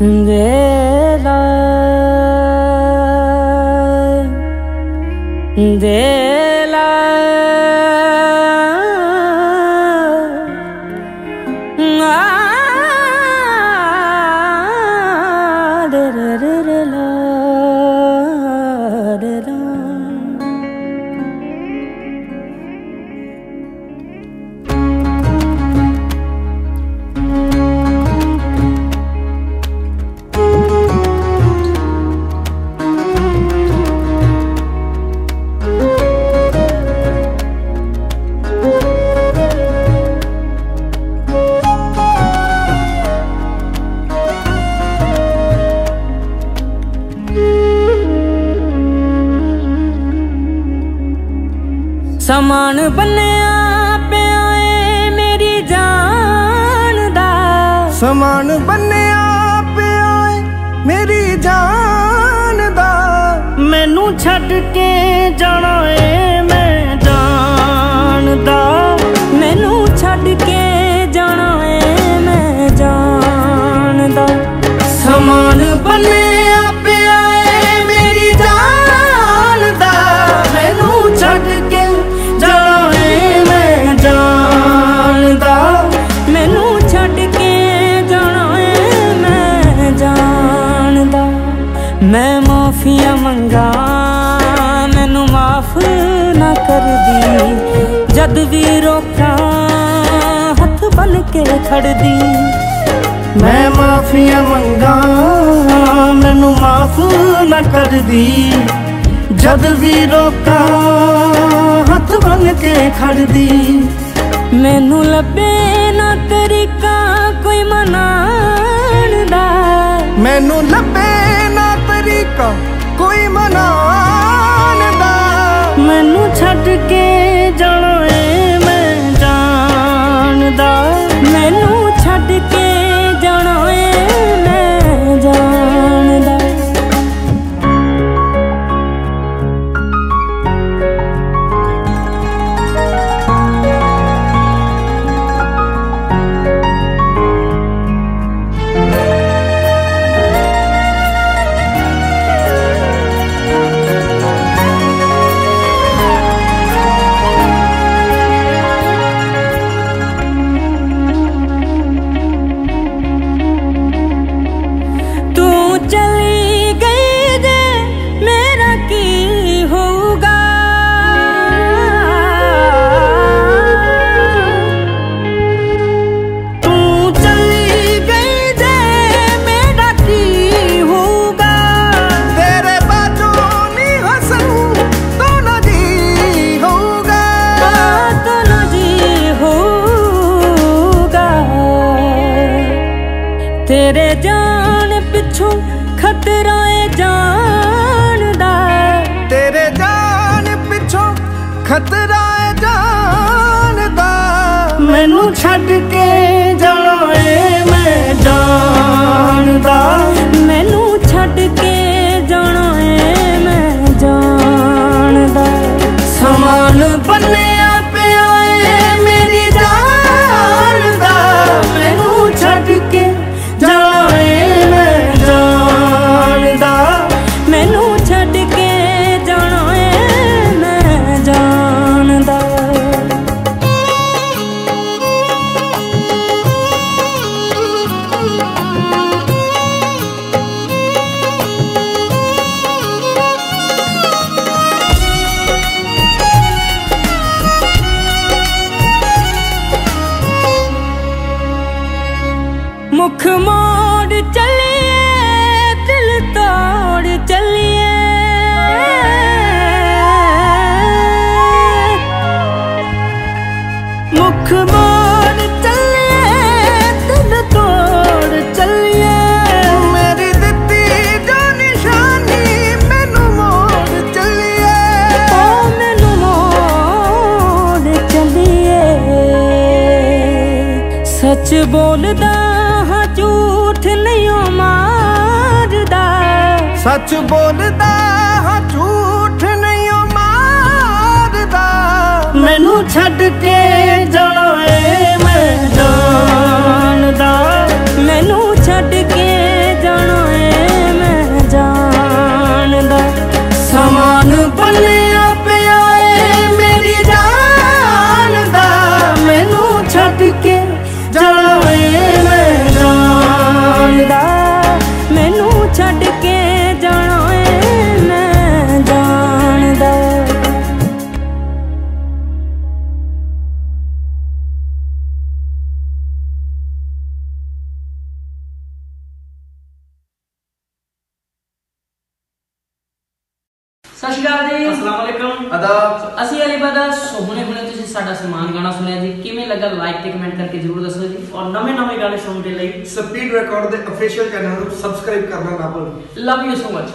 ਦੇ ਦੇ ਸਮਾਨ ਬੰਨਿਆ ਪਿਆ ਏ ਮੇਰੀ ਜਾਨ ਦਾ। ਸਮਾਨ ਬੰਨਿਆ ਪਿਆ ਏ ਮੇਰੀ ਜਾਨ ਦਾ। ਮੈਨੂੰ ਛੱਡ ਕੇ ਜਾਣਾ ਮੈਂ ਮਾਫੀਆਂ ਮੰਗਾ, ਮੈਨੂੰ ਮਾਫ ਨਾ ਕਰਦੀ। ਜਦ ਵੀ ਰੋਕਾਂ, ਹੱਥ ਬਨ ਕੇ ਖੜਦੀ। ਮੈਂ ਮਾਫੀਆਂ ਮੰਗਾ, ਮੈਨੂੰ ਮਾਫ ਨਾ ਕਰਦੀ। ਜਦ ਵੀ ਰੋਕਾਂ, ਹੱਥ ਬਨ ਕੇ ਖੜਦੀ। ਮੈਨੂੰ ਲੱਭੇ ਨਾ ਤਰੀਕਾ ਕੋਈ ਮਨਾਣ ਦਾ। ਮੈਨੂੰ ਲੱਭੇ ਤਰੀਕਾ ਕੋਈ ਮਨਾਨ ਮੈਨੂੰ ਛੱਡ ਕੇ ਜਾਣਾ ਜਾਣ ਪਿੱਛੋਂ ਖਤਰਾ ਏ ਜਾਨ ਦਾ ਤੇਰੇ ਜਾਨ ਪਿੱਛੋਂ ਖਤਰਾ ਹੈ ਜਾਨ ਦਾ ਮੈਨੂੰ ਛੱਡ ਕੇ ਮੁਖ ਮੋੜ ਚੱਲੀਏ ਦਿਲ ਤੋੜ ਚੱਲੀਏ। ਮੁਖ ਮੋੜ ਚੱਲੀਏ ਦਿਲ ਤੋੜ ਚੱਲੀਏ। ਮੇਰੀ ਦਿੱਤੀ ਜੋ ਨਿਸ਼ਾਨੀ ਮੈਨੂੰ ਮੋੜ ਚੱਲੀਏ। ਓ ਮੈਨੂੰ ਮੋੜ ਚੱਲੀਏ। ਸੱਚ ਬੋਲਦਾ ਝੂਠ ਨਹੀਂ ਓ ਮਾਰਦਾ। ਸੱਚ ਬੋਲਦਾ ਹਾਂ ਝੂਠ ਨਹੀਂ ਓ ਮਾਰਦਾ। ਮੈਨੂੰ ਛੱਡ ਕੇ ਜਾਣਾ ਸਤਿ ਸ਼੍ਰੀ ਅਕਾਲ ਜੀ। ਅਸਲਾਮ ਵਾਲੇਕਮ ਅਦਾਬ। ਅਸੀਂ ਅਲੀ ਬਦਾ ਸੋਹਣੇ ਹੁਣੇ ਤੁਸੀਂ ਸਾਡਾ ਸਨਮਾਨ ਗਾਣਾ ਸੁਣਿਆ ਜੀ। ਕਿਵੇਂ ਲੱਗਾ ਲਾਈਕ ਤੇ ਕਮੈਂਟ ਕਰਕੇ ਜਰੂਰ ਦੱਸੋ ਜੀ। ਔਰ ਨਵੇਂ ਨਵੇਂ ਗਾਣੇ ਸੁਣਨ ਦੇ ਲਈ ਸਪੀਡ ਰਿਕਾਰਡ ਦੇ ਅਫੀਸ਼ੀਅਲ ਚੈਨਲ ਨੂੰ ਸਬਸਕ੍ਰਾਈਬ ਕਰਨਾ ਨਾ ਭੁੱਲੋ। Love you so much